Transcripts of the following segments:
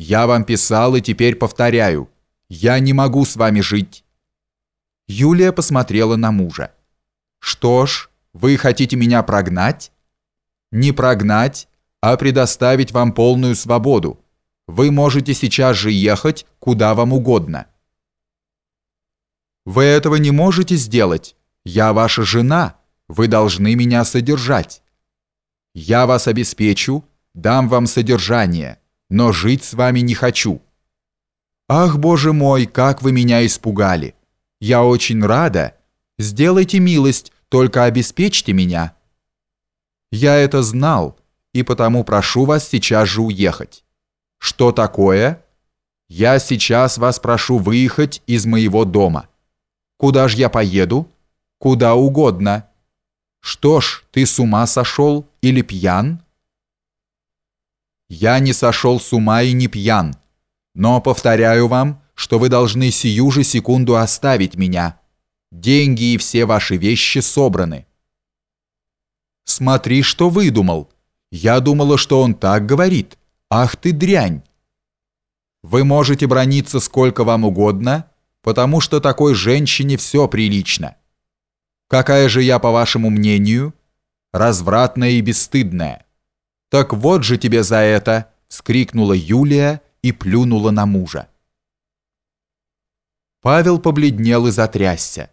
Я вам писал и теперь повторяю. Я не могу с вами жить». Юлия посмотрела на мужа. «Что ж, вы хотите меня прогнать?» «Не прогнать, а предоставить вам полную свободу. Вы можете сейчас же ехать, куда вам угодно». «Вы этого не можете сделать. Я ваша жена. Вы должны меня содержать. Я вас обеспечу, дам вам содержание, но жить с вами не хочу». «Ах, Боже мой, как вы меня испугали! Я очень рада. Сделайте милость, только обеспечьте меня». «Я это знал, и потому прошу вас сейчас же уехать». «Что такое?» «Я сейчас вас прошу выехать из моего дома». «Куда ж я поеду?» «Куда угодно». «Что ж, ты с ума сошел или пьян?» «Я не сошел с ума и не пьян, но повторяю вам, что вы должны сию же секунду оставить меня. Деньги и все ваши вещи собраны». «Смотри, что выдумал. Я думала, что он так говорит. Ах ты дрянь!» «Вы можете брониться сколько вам угодно, потому что такой женщине все прилично. Какая же я, по вашему мнению? Развратная и бесстыдная. Так вот же тебе за это!» — вскрикнула Юлия и плюнула на мужа. Павел побледнел и затрясся.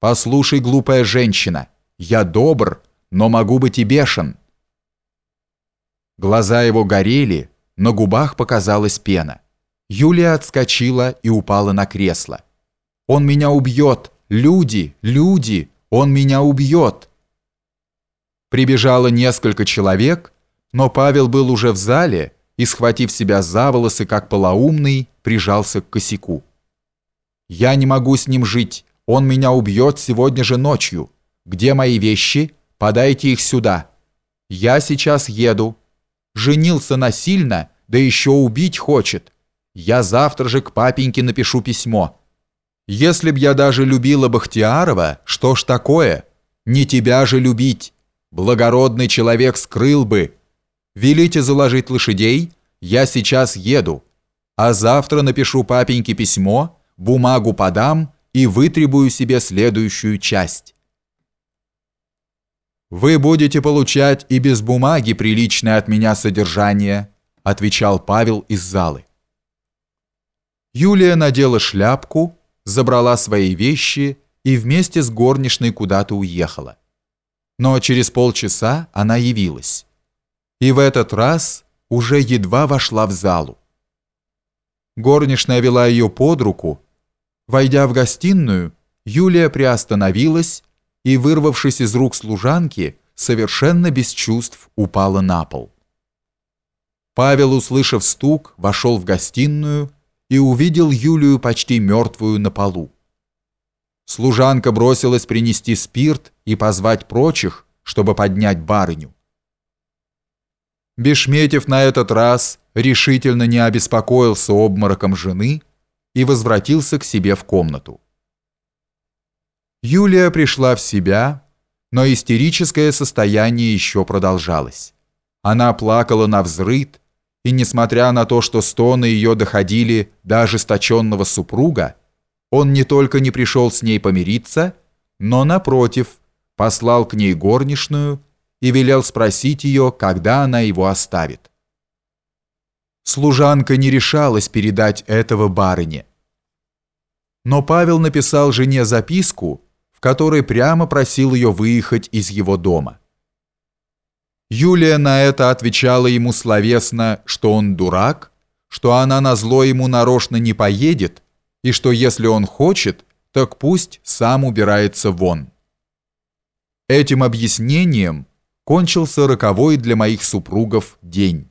«Послушай, глупая женщина, я добр, но могу быть и бешен». Глаза его горели, на губах показалась пена. Юлия отскочила и упала на кресло. «Он меня убьет! Люди! Люди! Он меня убьет!» Прибежало несколько человек, но Павел был уже в зале и, схватив себя за волосы, как полоумный, прижался к косяку. «Я не могу с ним жить, он меня убьет сегодня же ночью. Где мои вещи? Подайте их сюда. Я сейчас еду. Женился насильно, да еще убить хочет. Я завтра же к папеньке напишу письмо. Если б я даже любила Бахтиарова, что ж такое? Не тебя же любить. Благородный человек скрыл бы, Велите заложить лошадей, я сейчас еду, а завтра напишу папеньке письмо, бумагу подам и вытребую себе следующую часть. Вы будете получать и без бумаги приличное от меня содержание, отвечал Павел из залы. Юлия надела шляпку, забрала свои вещи и вместе с горничной куда-то уехала. Но через полчаса она явилась и в этот раз уже едва вошла в залу. Горничная вела ее под руку. Войдя в гостиную, Юлия приостановилась и, вырвавшись из рук служанки, совершенно без чувств упала на пол. Павел, услышав стук, вошел в гостиную и увидел Юлию почти мертвую на полу. Служанка бросилась принести спирт и позвать прочих, чтобы поднять барыню. Бешметьев на этот раз решительно не обеспокоился обмороком жены и возвратился к себе в комнату. Юлия пришла в себя, но истерическое состояние еще продолжалось. Она плакала на взрыд, и несмотря на то, что стоны ее доходили до ожесточенного супруга, он не только не пришел с ней помириться, но, напротив, послал к ней горничную и велел спросить ее, когда она его оставит. Служанка не решалась передать этого барыне. Но Павел написал жене записку, в которой прямо просил ее выехать из его дома. Юлия на это отвечала ему словесно, что он дурак, что она назло ему нарочно не поедет, и что если он хочет, так пусть сам убирается вон. Этим объяснением кончился роковой для моих супругов день.